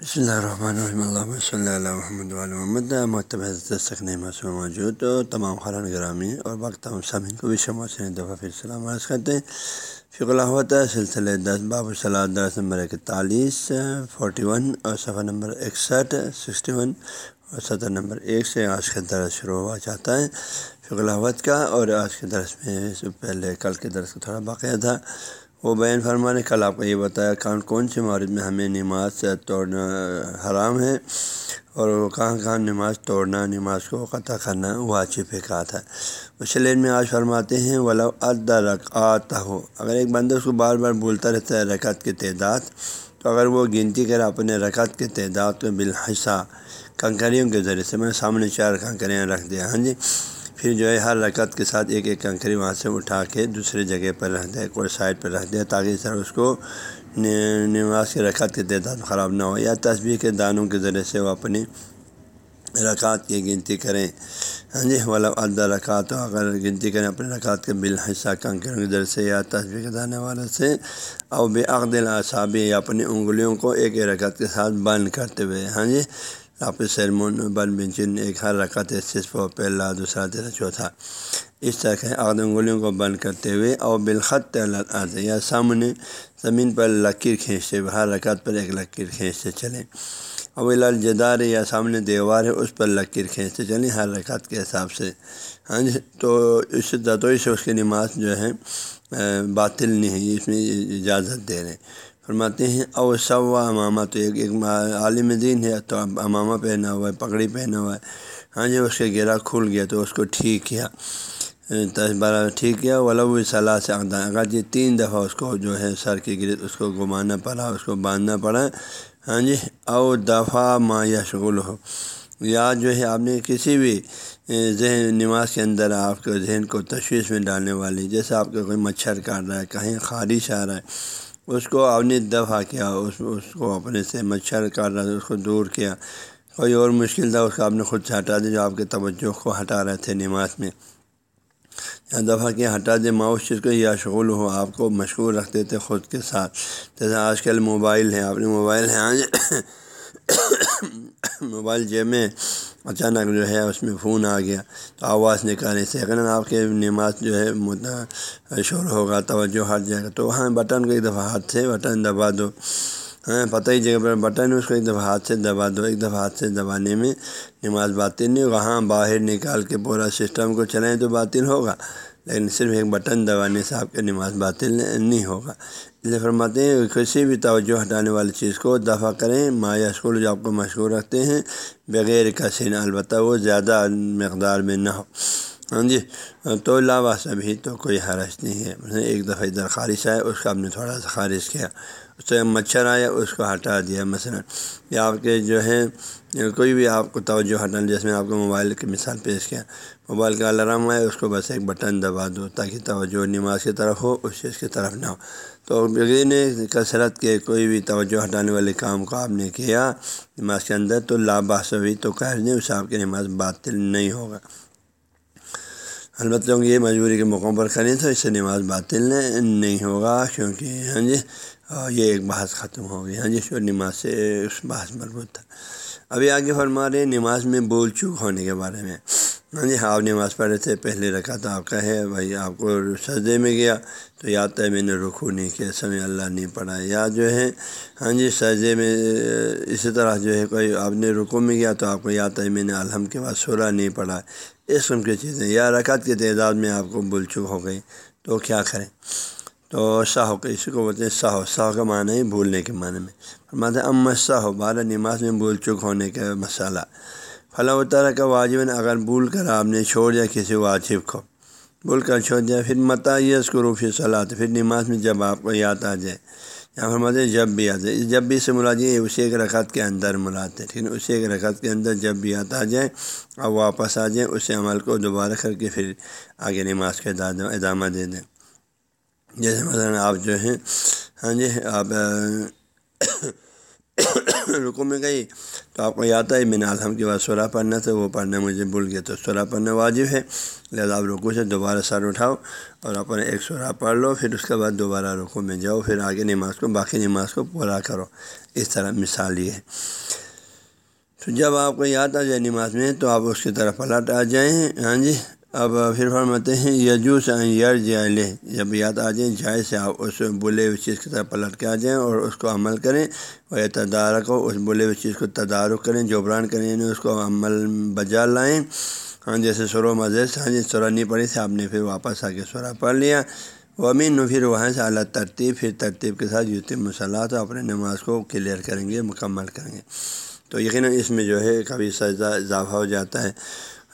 بسم اللہ الرحمن الرحمۃ اللہ صلی اللہ محمد محمد مکتب مسئلہ موجود تو تمام خران گرامی اور وقت سامعین کو بھی شمع سے دفعہ پھر سلام عرض کرتے ہیں فکر الحمۃ سلسلہ دس باب صلاح درس نمبر اکتالیس فورٹی ون اور صفحہ نمبر اکسٹھ سکسٹی ون اور سطر نمبر ایک سے آج کا درس شروع ہوا چاہتا ہے فکر الحمت کا اور آج کے درس میں پہلے کل کے درس کا تھوڑا باقیہ تھا وہ بین فرما نے کل آپ کو یہ بتایا کون کون سے مورد میں ہمیں نماز سے توڑنا حرام ہے؟ اور وہ کہاں کہاں نماز توڑنا، نماز کو قطع کرنا واجب کہا تھا۔ اس لین میں آج فرماتے ہیں ولا ادا رکعت ہو اگر ایک بندہ اس کو بار بار بولتا رہتا ہے رکعت کی تعداد، تو اگر وہ گنتی کرے اپنے رکعت کی تعداد کو بالحصہ، کنکریوں کے ذریعے سے، میں سامنے چار کنکریاں رکھ دیا ہاں جی؟ پھر جو ہے ہر رکعت کے ساتھ ایک ایک کنکری وہاں سے اٹھا کے دوسری جگہ پر رکھ دیا کوئی سائڈ پر رکھ دیا تاکہ سر اس کو نماز کے رکعت کی تعداد خراب نہ ہو یا تصویر کے دانوں کے ذریعے سے وہ اپنی رکعت کی گنتی کریں۔ ہاں جی والا ادا رکعت اگر گنتی کریں اپنے رکعت کے بالحصہ کنکروں کے ذریعے سے یا تصویر کے دانے والے سے اور بے عقد اعصابی یا اپنی انگلیوں کو ایک ایک رکعت کے ساتھ بند کرتے ہوئے۔ ہاں جی آپ سیرمون بن بنچن ایک ہر رکعت صرف پہلا دوسرا تیرا چوتھا اس طرح کے انگلیوں کو بند کرتے ہوئے اور بالخط یا سامنے زمین پر لکیر کھینچتے ہوئے ہر رکعت پر ایک لکیر کھینچتے چلیں۔ اور الجدار یا سامنے دیوار ہے، اس پر لکیر کھینچتے چلیں ہر رکعت کے حساب سے۔ ہاں جی تو اس دتوئی سے اس کی نماز جو ہے، باطل نہیں ہے اس میں اجازت دے رہے ہیں۔ فرماتے ہیں، او سوا امامہ تو ایک ایک عالم دین ہے، تو امامہ پہنا ہوا ہے، پگڑی پہنا ہوا ہے۔ ہاں جی اس کے گرا کھل گیا تو اس کو ٹھیک کیا۔ بارہ ٹھیک کیا۔ ولو صلاح سے آتا اگر جی تین دفعہ اس کو جو ہے سر کی گرد اس کو گھمانا پڑا، اس کو باندھنا پڑا۔ ہاں جی او دفعہ ما یا شغل ہو یا جو ہے، آپ نے کسی بھی ذہن، نماز کے اندر آپ کے ذہن کو تشویش میں ڈالنے والی، جیسے آپ کا کوئی مچھر کاٹ رہا ہے، کہیں خارش آ رہا ہے اس کو آپ نے دفاع کیا، اس اس کو اپنے سے مچھر کاٹ رہا تھا اس کو دور کیا۔ کوئی اور مشکل تھا، اس کو آپ نے خود سے ہٹا دیا جو آپ کے توجہ کو ہٹا رہے تھے نماز میں۔ یا دفعہ کیا، ہٹا دے ماں اس چیز کو یا شغل ہو، آپ کو مشغول رکھتے تھے خود کے ساتھ۔ جیسے آج کل موبائل ہے، آپ نے موبائل ہے، آج موبائل جیب میں اچانک جو ہے اس میں فون آ گیا تو آواز نکالنے سے اگر آپ کے نماز جو ہے شور ہوگا، توجہ ہٹ جائے گا۔ تو وہاں بٹن کو ایک دفعہ ہاتھ سے بٹن دبا دو۔ ہاں پتہ ہی جگہ پر بٹن اس کو ایک دفعہ ہاتھ سے دبا دو۔ ایک دفعہ ہاتھ سے دبانے میں نماز باطل نہیں ہوگا ہاں باہر نکال کے پورا سسٹم کو چلائیں تو باطل ہوگا۔ لیکن صرف ایک بٹن دبانے سے آپ کی نماز باطل نہیں ہوگا۔ اس لیے فرماتے ہیں کسی بھی توجہ ہٹانے والی چیز کو دفاع کریں مایا اسکول جو آپ کو مشہور رکھتے ہیں، بغیر کسی البتہ وہ زیادہ مقدار میں نہ ہو۔ ہاں جی تو علاوہ سبھی تو کوئی حرج نہیں ہے۔ ایک دفعہ ادھر خارش آئے اس کا آپ نے تھوڑا سا خارش کیا، اس سے مچھر آیا، اس کو ہٹا دیا۔ مثلا یا آپ کے جو ہے کوئی بھی آپ کو توجہ ہٹانا جیسے میں آپ کو موبائل کی مثال پیش کیا، موبائل کا الارم آئے اس کو بس ایک بٹن دبا دو تاکہ توجہ نماز کی طرف ہو، اس چیز کی طرف نہ ہو۔ تو بغیر نے کثرت کے کوئی بھی توجہ ہٹانے والے کام کو آپ نے کیا، نماز کے اندر تو لاباسوی تو کہہ دیں اس سے آپ کی نماز باطل نہیں ہوگا۔ البتہ یہ مجبوری کے موقعوں پر کریں تو اس سے نماز باطل نہیں ہوگا کیونکہ ہاں جی یہ ایک بحث ختم ہو گئی ہاں جی جو نماز سے اس بحث مربوط تھا۔ ابھی آگے فرما رہے ہیں، نماز میں بول چوک ہونے کے بارے میں۔ ہاں جی آپ نماز پڑھ رہے تھے پہلے رکھا تھا آپ کا ہے، بھائی آپ کو سجدے میں گیا۔ تو یاد ہے، میں نے رکو نہیں کیا، سمے اللہ نہیں پڑھا۔ یا جو ہے ہاں جی سجدے میں، اسی طرح جو ہے، کوئی آپ نے رکو میں گیا تو آپ کو یاد ہے، میں نے الحم کے بعد سورہ نہیں پڑھا۔ اس قسم کی چیزیں، یا رکعت کی تعداد میں آپ کو بول چک ہو گئی۔ تو کیا کریں؟ تو ساہو کے اسی کو بولتے ہیں ساہو ساہو کا معنی ہے بھولنے کے معنی میں۔ فرماتے ام ساہو بارہ نماز میں بھول چک ہونے کا مسئلہ۔ فلاں و تعالیٰ کا واجب اگر بھول کر آپ نے چھوڑ دیا، کسی واجب کو۔ بھول کر چھوڑ دیا، پھر متعیس کو روفی صلاح پھر نماز میں جب آپ کو یاد آ جائے۔ یہاں فرماتے ہیں، جب بھی آ جائے جب بھی سے مراد یہ اسی ایک رکعت کے اندر مراد ہے۔ ٹھیک ہے اسی ایک رکعت کے اندر جب بھی یاد آ جائے اور واپس آ جائیں اسے عمل کو دوبارہ کر کے پھر آگے نماز کے ادامہ دے دیں۔ جیسے مثلا آپ جو ہیں ہاں جی آپ رکو میں گئی تو آپ کو یاد ہے میں نے الحمد کے بعد سورہ پڑھنا تھا، وہ پڑھنا مجھے بھول گیا تو سورہ پڑھنا واجب ہے۔ لہٰذا آپ رکو سے دوبارہ سر اٹھاؤ اور اپنے ایک سورہ پڑھ لو، پھر اس کے بعد دوبارہ رکو میں جاؤ، پھر آگے نماز کو، باقی نماز کو پورا کرو۔ اس طرح مثال یہ ہے۔ تو جب آپ کو یاد آ جائے نماز میں، تو آپ اس کی طرف پلٹ آ جائیں ہاں جی اب پھر فرماتے ہیں یجو سے یر جائے جب یاد آ جائیں جائے سے آپ اس بولے ہوئی چیز کی طرف پلٹ کے آ جائیں اور اس کو عمل کریں اور تدارک ہو اس بولے ہوئی چیز کو تدارک کریں جبران کریں یعنی اس کو عمل بجا لائیں۔ ہاں جیسے سرو مزے سے ہاں جی سورہ نہیں پڑھی تھی، آپ نے پھر واپس آ کے سورہ پڑھ لیا۔ وہ امین پھر وہاں سے اعلیٰ ترتیب، پھر ترتیب کے ساتھ یوتی مسلح اپنے نماز کو کلیئر کریں گے، مکمل کریں گے۔ تو یقیناً اس میں جو ہے کبھی سجدہ اضافہ ہو جاتا ہے۔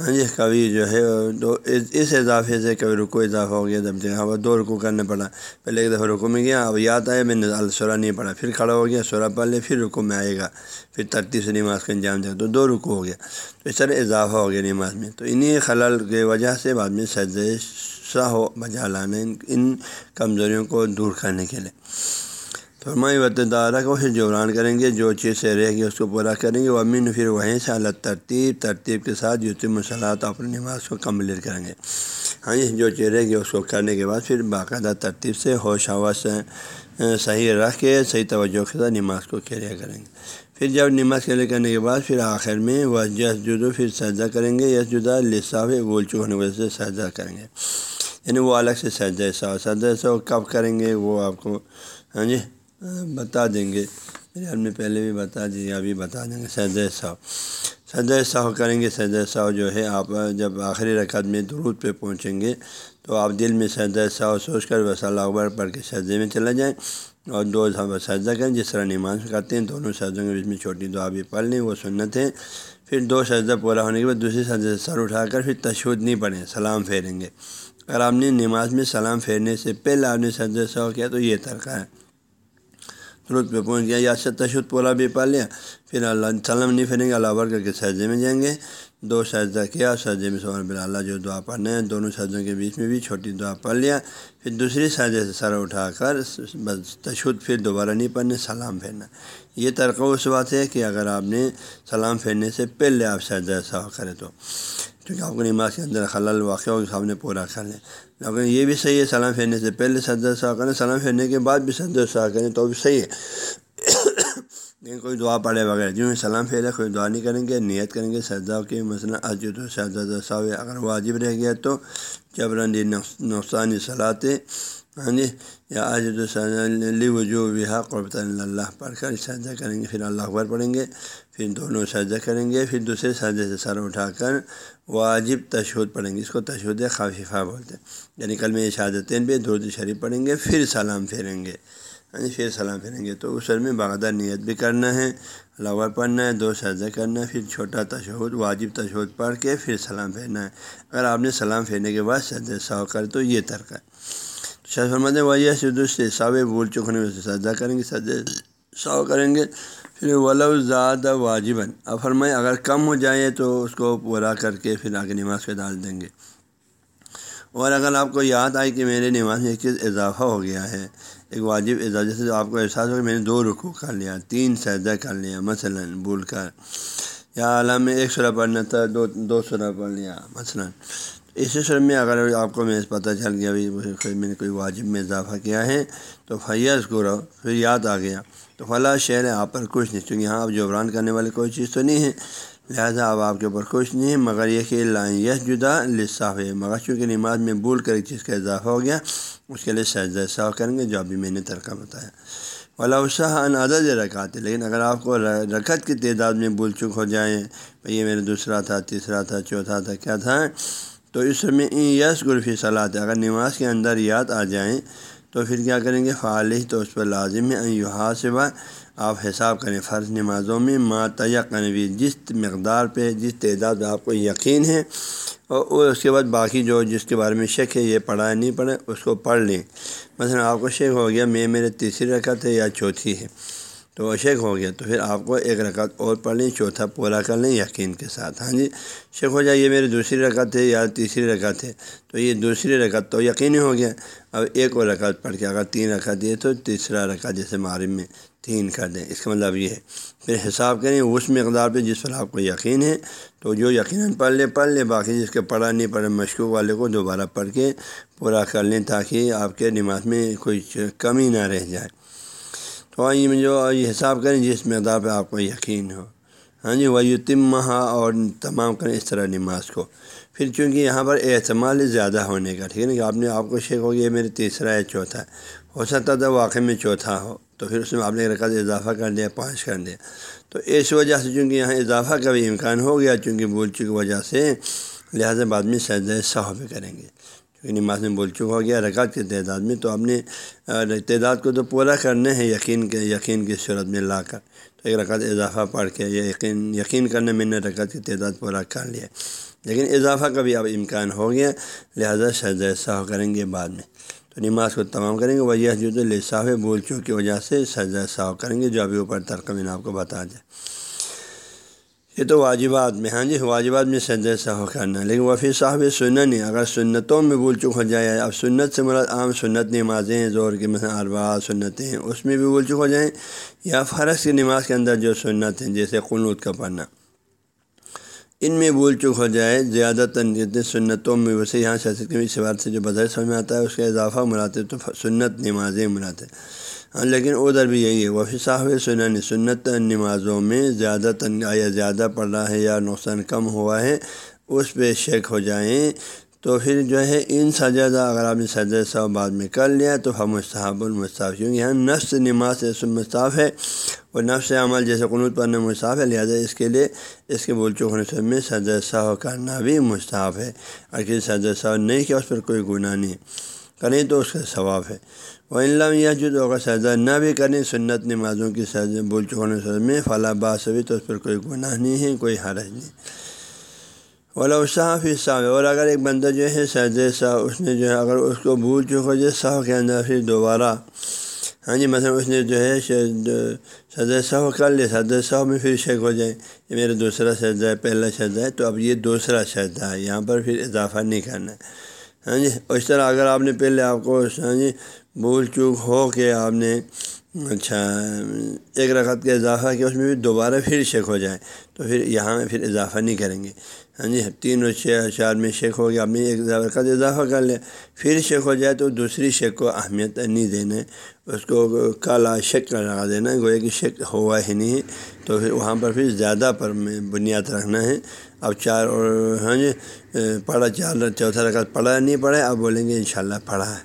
ہاں جی کبھی جو ہے تو اس اضافے سے کبھی رکو اضافہ ہو گیا جب جگہ ہاں، دو رکو کرنا پڑا۔ پہلے ایک دفعہ رکو میں گیا، اب یاد آیا، میں نے السورہ نہیں پڑھا۔ پھر کھڑا ہو گیا، سورہ پڑھ لے، پھر رکو میں آئے گا۔ پھر ترتیب سے نماز کا انجام دے۔ تو دو رکو ہو گیا۔ تو اس طرح اضافہ ہو گیا نماز میں۔ تو انہیں خلل کی وجہ سے بعد میں سجد سا ہو بجا لانا ان کمزوریوں کو دور کرنے کے لیے۔ فرمائی وط دارہ کو پھر جبران کریں گے، جو چیز سے رہے گی اس کو پورا کریں گے۔ امین پھر وہیں سے اللہ ترتیب ترتیب کے ساتھ یوتی مسلات اپنی نماز کو کمپلیٹ کریں گے۔ ہاں جی جو چیز رہے گی اس کو کرنے کے بعد پھر باقاعدہ ترتیب سے ہوش ہوا سے صحیح رکھ کے صحیح توجہ کے ساتھ نماز کو کیریا کریں گے۔ پھر جب نماز کیلے کرنے کے بعد پھر آخر میں وہ جس جدو پھر سجدہ کریں گے یس جدا لصاف گول چک ہونے کی وجہ سے سجدہ کریں گے۔ یعنی وہ الگ سے سجدہ سا سجدہ سا کب کریں گے، وہ آپ کو ہاں جی بتا دیں گے۔ میرے ہم نے پہلے بھی بتا دی ابھی بتا دیں گے۔ سید صاحب سید صاحب کریں گے۔ سید صاحب جو ہے، آپ جب آخری رکعت میں درود پہ پہنچیں گے، تو آپ دل میں سید صاحب سوچ کر بس اللہ اکبر پڑھ کے سجدے میں چلے جائیں اور دو صاحب سجدہ کریں۔ جس طرح نماز کرتے ہیں، دونوں سجدوں کے بیچ میں چھوٹی دعا بھی پڑھ لیں، وہ سنت ہے پھر دو سجدہ پورا ہونے کے بعد دوسری سجدے سے سر اٹھا کر پھر تشہد نہیں پڑھیں، سلام پھیریں گے۔ اگر آپ نے نماز میں سلام پھیرنے سے پہلے آپ نے سجدہ صاحب کیا، تو یہ طرقہ ہے۔ درود پہ پہنچ گیا، یا سے تشدد پورا بھی پا لیا۔ پھر اللہ سلم نہیں پھریں گے اللہ بر کر کے سجدے میں جائیں گے۔ دو سجدہ کیا، سجدے میں سور بلا اللہ جو دعا پڑھنے ہیں، دونوں سجدوں کے بیچ میں بھی چھوٹی دعا پڑھ لیا۔ پھر دوسری سجدے سے سر اٹھا کر بس تشدد پھر دوبارہ نہیں پڑھنے، سلام پھیرنا۔ یہ ترقہ اس بات ہے کہ اگر آپ نے سلام پھیرنے سے پہلے آپ سجدہ صاف کریں تو۔ کیونکہ آپ کو نماز کے اندر خلل واقع ہو سب نے پورا کر لیں لیکن یہ بھی صحیح ہے، سلام پھیرنے سے پہلے سجدہ صاف کریں سلام پھیرنے کے بعد بھی سجدہ صاف کریں تو بھی صحیح ہے۔ لیکن کوئی دعا پڑھے بغیر، جو سلام پھیرے، کوئی دعا نہیں کریں گے، نیت کریں گے، سجدہ کے مثلاً اجد و سجدہ صاحب اگر واجب رہ گیا تو جبرن نقصان صلاحیں ہاں جی یا آج لی وجو وہا قربۃ اللہ پڑھ کر سجدہ کریں گے، پھر اللہ اکبر پڑھیں گے، پھر دونوں سجدہ کریں گے، پھر دوسرے سجدے سے سر اٹھا کر واجب تشہد پڑھیں گے، اس کو تشہد خفیفہ بولتے ہیں۔ یعنی کل میں شہادتین پہ درد شریف پڑھیں گے، پھر سلام پھیریں گے۔ ہاں جی پھر سلام پھیریں گے۔ تو اس میں باغدہ نیت بھی کرنا ہے اللہ اکبر پڑھنا ہے، دو سجدہ کرنا ہے، پھر چھوٹا تشہد، واجب تشہد پڑھ کے پھر سلام پھیرنا ہے۔ اگر آپ نے سلام پھیرنے کے بعد سجدہ سو کر تو یہ ترک ہے۔ شاہ فرماتے وجہ سے دوسرے ساوے بول چکنے سے سجدہ کریں گے سجدے سو کریں گے۔ پھر ولو زیادہ واجباً۔ اب فرمائے، اگر کم ہو جائے تو اس کو پورا کر کے پھر آگے نماز پہ ڈال دیں گے۔ اور اگر آپ کو یاد آئے کہ میرے نماز میں ایک چیز اضافہ ہو گیا ہے، ایک واجب اضافہ، جیسے آپ کو احساس ہو کہ میں نے دو رکو کر لیا، تین سجدہ کر لیا، مثلاً بھول کر، یا عالم میں ایک سرح پڑھنا تھا، دو دو سرح پڑھ لیا، مثلاً۔ اسی سر میں اگر آپ کو میں پتہ چل گیا میں نے کوئی واجب میں اضافہ کیا ہے، تو فیض کو پھر یاد آ گیا۔ تو فلاں شہر ہے آپ پر کچھ نہیں، چونکہ یہاں آپ جبران کرنے والی کوئی چیز تو نہیں ہے۔ لہٰذا اب آپ کے اوپر کچھ نہیں ہے، مگر یہ کہ لائن یس جدا لصاف ہے مگر چونکہ نماز میں بھول کر ایک چیز کا اضافہ ہو گیا، اس کے لیے سجدہ صاف کریں گے، جو ابھی میں نے ترکہ بتایا۔ ولا ان عدد رکھاتے لیکن اگر آپ کو رکعت کی تعداد میں بھول چک ہو جائیں بھائی یہ میرا دوسرا تھا، تیسرا تھا، چوتھا تھا، کیا تھا؟ تو اس میں یس گرفی صلاح اگر نماز کے اندر یاد آ جائیں تو پھر کیا کریں گے؟ فعال تو اس پر لازم ہے یہاں صبح آپ حساب کریں فرض نمازوں میں ماتقنوی جس مقدار پہ، جس تعداد آپ کو یقین ہے۔ اور اس کے بعد باقی جو جس کے بارے میں شک ہے، یہ پڑھا نہیں پڑھے اس کو پڑھ لیں۔ مثلا آپ کو شک ہو گیا، میں میرے تیسری رکعت ہے یا چوتھی ہے۔ تو وہ شیک ہو گیا تو پھر آپ کو ایک رکعت اور پڑھ لیں، چوتھا پورا کر لیں یقین کے ساتھ۔ ہاں جی؟ شیک ہو جائے، یہ میری دوسری رکعت ہے یا تیسری رکعت ہے؟ تو یہ دوسری رکعت تو یقینی ہو گیا۔ اب ایک اور رکعت پڑھ کے اگر تین رکعت دیے تو تیسرا رکعت جیسے معرم میں تین کر دیں۔ اس کا مطلب یہ ہے۔ پھر حساب کریں اس مقدار پہ جس پر آپ کو یقین ہے۔ تو جو یقیناً پڑھ لے پڑھ لے باقی جس کے پڑھا نہیں، پڑھے مشکوک والے کو دوبارہ پڑھ کے پورا کر لیں تاکہ آپ کے نماز میں کوئی کمی نہ رہ جائے۔ تو یہ جو یہ حساب کریں جس مقدار پہ آپ کو یقین ہو۔ ہاں جی وہی تم اور تمام کریں اس طرح نماز کو۔ پھر چونکہ یہاں پر اعتماد زیادہ ہونے کا، ٹھیک ہے نا کہ آپ نے، آپ کو شیک ہو گیا میرے تیسرا یا چوتھا ہے۔ ہو سکتا تھا واقعی میں چوتھا ہو، تو پھر اس میں آپ نے رکعت اضافہ کر دیا، پانچ کر دیا۔ تو اس وجہ سے چونکہ یہاں اضافہ کا بھی امکان ہو گیا، چونکہ بول چکی وجہ سے، لہٰذا بعد میں سجدہ صحب کریں گے۔ نماز میں بول چکا ہو گیا رکعت کی تعداد میں، تو آپ نے تعداد کو تو پورا کرنا ہے یقین کے، یقین کی صورت میں لا کر۔ تو ایک رکعت اضافہ پڑھ کے یا یقین یقین کرنے میں نے رکعت کی تعداد پورا کر لیا۔ لیکن اضافہ کا بھی اب امکان ہو گیا، لہٰذا سجدہ صاحب کریں گے بعد میں۔ تو نماز کو تمام کریں گے وجہ جو تو لصاف بول چو کی وجہ سے سجدہ صاحب کریں گے جو ابھی اوپر ترک میں نے آپ کو بتا دیا۔ یہ تو واجبات میں ہاں جی واجبات میں سجدہ صاحب کرنا لیکن وفی صاحب سنن نہیں، اگر سنتوں میں بول چک ہو جائے اب سنت سے مراد عام سنت نمازیں ہیں زور کی مثلا اربا سنتیں ہیں، اس میں بھی بول چک ہو جائیں، یا فرض کی نماز کے اندر جو سنت ہیں، جیسے قنوط کا پڑھنا۔ ان میں بول چک ہو جائے زیادہ تر سنتوں میں ویسے یہاں کے سوال سے جو بدر سمجھ میں آتا ہے، اس کا اضافہ مراتے تو سنت نمازیں مراتے ہاں ہاں، لیکن ادھر بھی یہی ہے وفی صاحب سنن، سنت نمازوں میں زیادہ تن یا زیادہ پڑھ رہا ہے یا نقصان کم ہوا ہے، اس پہ شیک ہو جائیں تو پھر جو ہے ان سجدہ، اگر آپ نے سجدہ صاحب بعد میں کر لیا تو ہم مصحب المصطاف کیونکہ یہاں نفس نماز سے مصطاف ہے اور نفس عمل جیسے قنوط پڑھنا مصطاف ہے، لہٰذا اس کے لیے اس کے بول ہونے سے میں سجدہ صاحب کرنا بھی مصطاف ہے۔ اور کسی سجدہ صاحب نہیں کیا، اس پر کوئی گناہ نہیں۔ کریں تو اس کا ثواب ہے۔ وہ علم یہ جو اگر سجدہ نہ بھی کریں سنت نمازوں کی سجدہ بول ہونے سے میں فلاں باس بھی تو اس پر کوئی گناہ نہیں ہے، کوئی حرج نہیں۔ ولا صاحب صاحب اور اگر ایک بندہ جو ہے سید صاحب اس نے جو ہے، اگر اس کو بھول چکا جائے صاحب کے اندر پھر دوبارہ ہاں جی مثلا اس نے جو ہے سید صاحب کر لیا سید صاحب میں پھر شیک ہو جائے، یہ میرا دوسرا سجدہ ہے، پہلا سجدہ ہے، تو اب یہ دوسرا سجدہ ہے، یہاں پر پھر اضافہ نہیں کرنا ہے۔ ہاں جی اس طرح اگر آپ نے پہلے آپ کو ہاں جی بھول چوک ہو کے آپ نے اچھا ایک رکعت کا اضافہ کیا اس میں بھی دوبارہ پھر شیک ہو جائے تو پھر یہاں پھر اضافہ نہیں کریں گے۔ ہاں جی تین اور چھ چار میں شیک ہو گیا، آپ نے ایک رکعت اضافہ کر لیا، پھر شیک ہو جائے تو دوسری شیک کو اہمیت نہیں دینا اس کو کالا شک کا لگا دینا گویا کہ شک ہوا ہی نہیں تو پھر وہاں پر پھر زیادہ پر میں بنیاد رکھنا ہے۔ اب چار اور ہاں جی پڑھا چار، چوتھا رکعت پڑھا نہیں پڑھا، اب بولیں گے انشاءاللہ پڑھا ہے۔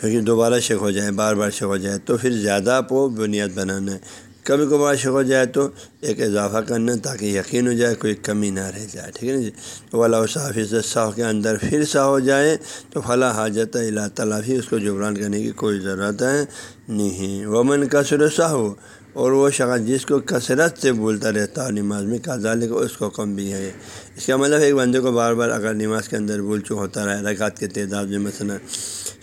کیونکہ دوبارہ شک ہو جائے، بار بار شک ہو جائے تو پھر زیادہ کو بنیاد بنانا ہے۔ کبھی کبھار شک ہو جائے تو ایک اضافہ کرنا تاکہ یقین ہو جائے کوئی کمی نہ رہ جائے، ٹھیک ہے نا جی؟ والا صاف صاحب کے اندر پھر سا ہو جائے تو فلاں حاجت اللہ تعالیٰ اس کو جبران کرنے کی کوئی ضرورت ہے نہیں۔ ومن کا سرسا ہو اور وہ شخص جس کو کثرت سے بولتا رہتا ہے نماز میں کازال کو اس کو کم بھی ہے۔ اس کا مطلب ایک بندے کو بار بار اگر نماز کے اندر بول چک ہوتا رہے رکعت کے تعداد میں مثلا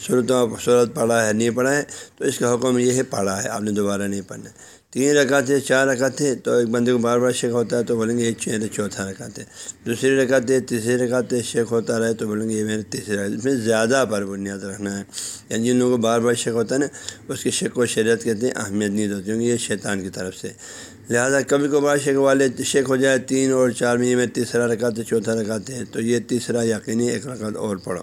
صورت صورت پڑھا ہے، نہیں پڑھا ہے، تو اس کا حکم یہ ہے، پڑھا ہے، آپ نے دوبارہ نہیں پڑھنا۔ ہے تین رکعت ہے چار رکعت ہے تو ایک بندے کو بار بار شیک ہوتا ہے تو بولیں گے یہ چھ چوتھا رکعت ہے دوسری رکعت ہے تیسری رکعت ہے شیک ہوتا رہے تو بولیں گے یہ میرے تیسری رکعت۔ اس میں زیادہ پر بنیاد رکھنا ہے۔ یعنی جن لوگوں کو بار بار شیک ہوتا ہے نا، اس کی شک و شریعت کہتے ہیں اہمیت نہیں ہوتی کیونکہ یہ شیطان کی طرف سے۔ لہٰذا کبھی کبھار شیک والے شیک ہو جائے تین اور چار میں میں تیسرا رکعت ہے چوتھا رکعت ہے، تو یہ تیسرا یقینی ایک رکعت اور پڑھو۔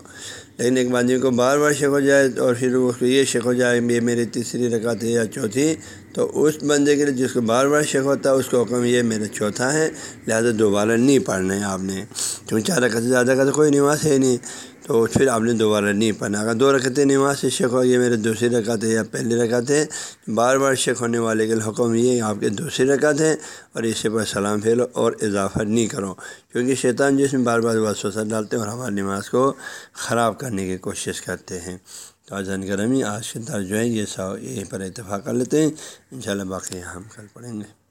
لیکن ایک بندے کو بار بار شک ہو جائے اور پھر اس کو یہ شک ہو جائے یہ میری تیسری رکعت ہے یا چوتھی، تو اس بندے کے لیے جس کو بار بار شک ہوتا ہے، اس کو حکم یہ میرا چوتھا ہے، لہٰذا دوبارہ نہیں پڑھنا ہے آپ نے۔ کیونکہ چار رکعت سے زیادہ کا تو کوئی نماز ہے نہیں۔ تو پھر آپ نے دوبارہ نہیں پڑھنا اگر دو رکعتیں نماز سے شک ہو، یہ میرے دوسری رکعت ہے یا پہلی رکعت ہے، بار بار شک ہونے والے کے حکم یہ آپ کے دوسری رکعت ہے اور اسی پر سلام پھیلو اور اضافہ نہیں کرو۔ کیونکہ شیطان جس میں بار بار وسوسہ ڈالتے ہیں اور ہماری نماز کو خراب کرنے کی کوشش کرتے ہیں۔ تو آزان گرمی آج کے در جو ہے، یہ سو یہیں پر اتفاق کر لیتے ہیں۔ انشاءاللہ باقی ہم کل پڑھیں گے۔